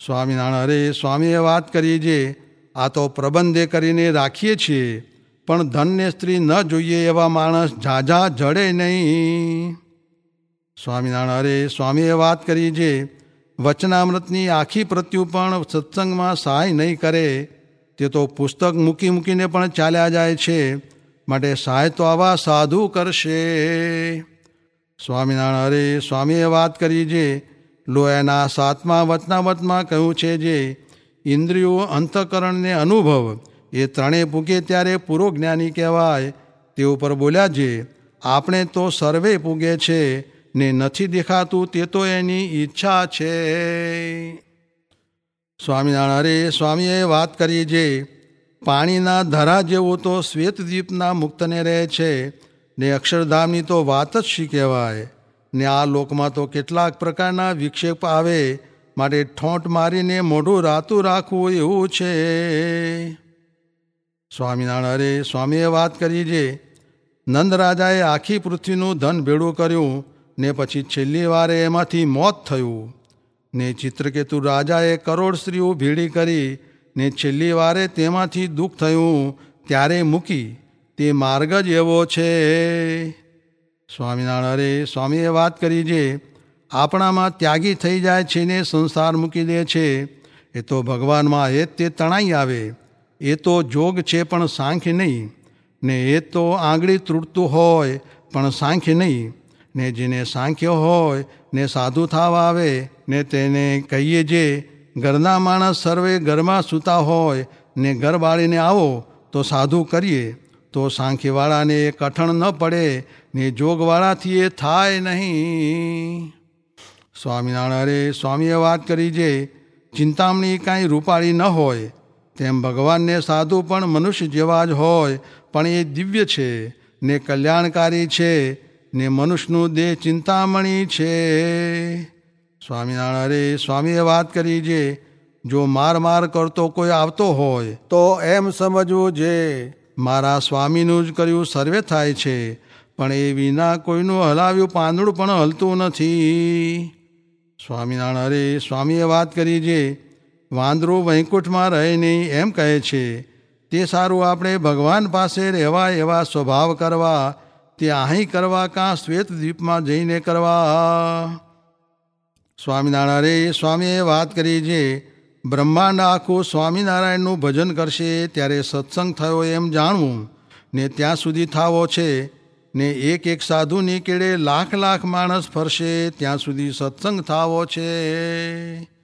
સ્વામિનારાયણ અરે સ્વામીએ વાત કરી જે, આ તો પ્રબંધે કરીને રાખીએ છીએ, પણ ધનને સ્ત્રી ન જોઈએ એવા માણસ ઝાઝા જડે નહીં. સ્વામિનારાયણ અરે સ્વામીએ વાત કરી જે, વચનામૃતની આખી પ્રત્યુ પણ સત્સંગમાં સહાય નહીં કરે, તે તો પુસ્તક મૂકી મૂકીને પણ ચાલ્યા જાય છે, માટે સહાય તો આવા સાધુ કરશે. સ્વામિનારાયણ અરે સ્વામીએ વાત કરી જે લોયાના સાતમા વચનાવતમાં કહ્યું છે જે, ઇન્દ્રિયો અંતકરણને અનુભવ, એ ત્રણેય પૂગે ત્યારે પૂરો જ્ઞાની કહેવાય. તે ઉપર બોલ્યા જે આપણે તો સર્વે પૂગે છે, ને નથી દેખાતું તે તો એની ઈચ્છા છે. સ્વામિનારાયણ, અરે સ્વામીએ વાત કરી જે, પાણીના ધરા જેવો તો શ્વેતદ્વીપના મુક્તને રહે છે, ને અક્ષરધામની તો વાત જ શી કહેવાય? ને આ લોકમાં તો કેટલાક પ્રકારના વિક્ષેપ આવે માટે ઠોંટ મારીને મોઢું રાતું રાખવું એવું છે. સ્વામિનારાયણ, અરે સ્વામીએ વાત કરી જે નંદરાજાએ આખી પૃથ્વીનું ધન ભેળું કર્યું ને પછી છેલ્લી વારે એમાંથી મોત થયું. ને ચિત્રકેતુ રાજાએ કરોડ સ્ત્રીઓ ભેળી કરી ને છેલ્લી વારે તેમાંથી દુઃખ થયું, ત્યારે મૂકી. તે માર્ગ જ એવો છે. સ્વામિનારાયણ, અરે સ્વામીએ વાત કરી જે આપણામાં ત્યાગી થઈ જાય છે ને સંસાર મૂકી દે છે, એ તો ભગવાનમાં એ તે તણાઈ આવે. એ તો જોગ છે પણ સાંખ નહીં. ને એ તો આંગળી તૂટતું હોય પણ સાંખ નહીં. ને જેને સાંખ્યો હોય ને સાધુ થાવા આવે, ને તેને કહીએ જે ઘરના માણસ સર્વે ઘરમાં સૂતા હોય, ને ઘર બાળીને આવો તો સાધુ કરીએ. તો સાંખીવાળાને એ કઠણ ન પડે, ને જોગવાળાથી એ થાય નહીં. સ્વામિનારાયણ સ્વામીએ વાત કરી જે, ચિંતામણી કાંઈ રૂપાળી ન હોય, તેમ ભગવાનને સાધુ પણ મનુષ્ય જેવા જ હોય, પણ એ દિવ્ય છે, ને કલ્યાણકારી છે, ને મનુષ્યનું દેહ ચિંતામણી છે. સ્વામિનારાયણ સ્વામીએ વાત કરી જે, જો માર માર કરતો કોઈ આવતો હોય, તો એમ સમજવું જે મારા સ્વામીનું જ કર્યું સર્વે થાય છે, પણ એ વિના કોઈનું હલાવ્યું પાંદડું પણ હલતું નથી. સ્વામિનારાયણ, અરે, સ્વામીએ વાત કરી જે વાંદરું વૈકુંઠમાં રહે નહીં એમ કહે છે, તે સારું આપણે ભગવાન પાસે રહેવા એવા સ્વભાવ કરવા, તે અહીં કરવા કાં શ્વેત દ્વીપમાં જઈને કરવા? સ્વામિનારાયણ સ્વામીએ વાત કરી જે બ્રહ્માંડ આખું સ્વામિનારાયણનું ભજન કરશે, ત્યારે સત્સંગ થયો એમ જાણવું, ને ત્યાં સુધી થાવો છે, ને એક એક સાધુની કેળે લાખ લાખ માણસ ફરશે, ત્યાં સુધી સત્સંગ થાવો છે.